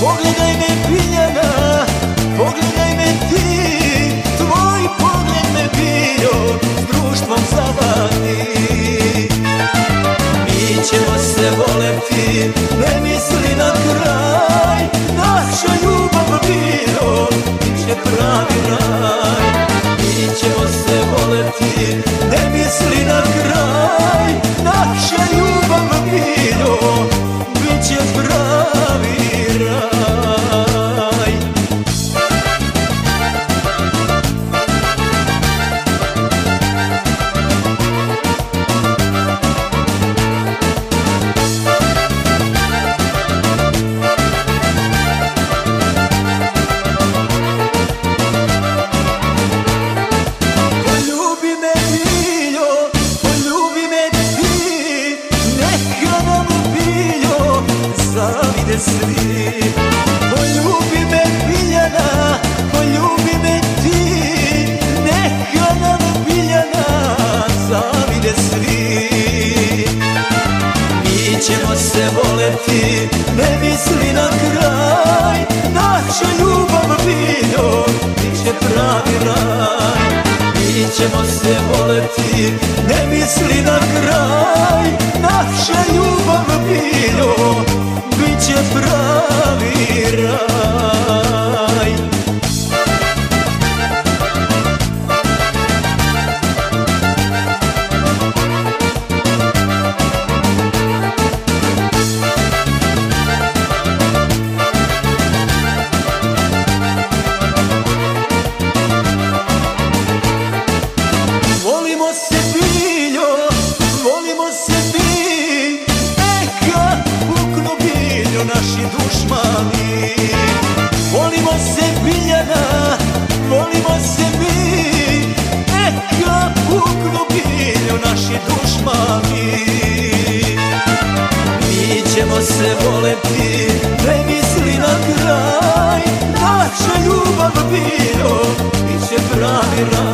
Pogledaj me Biljana, pogledaj me ti. Tvoj pogled me bio, s društvom zavati Mi ćemo se voleti, ne misli na kraj. Naša ljubav bio, bit pravi raj. Mi ćemo se voleti, ne misli na kraj. Zavide svi Poljubi me Biljana, poljubi me ti. Neka nam Biljana, zavide svi Mi ćemo se voleti, ne misli na kraj. Naša ljubav bio, bit će pravi raj. Mi ćemo se voleti, ne misli na kraj. Naša ljubav bio, naši dušmani Volimo se biljana, volimo se mi. Neka puknu biljo naši dušmani Mi ćemo se voleti, ne misli na kraj. Naša ljubav bio, bit će pravi raj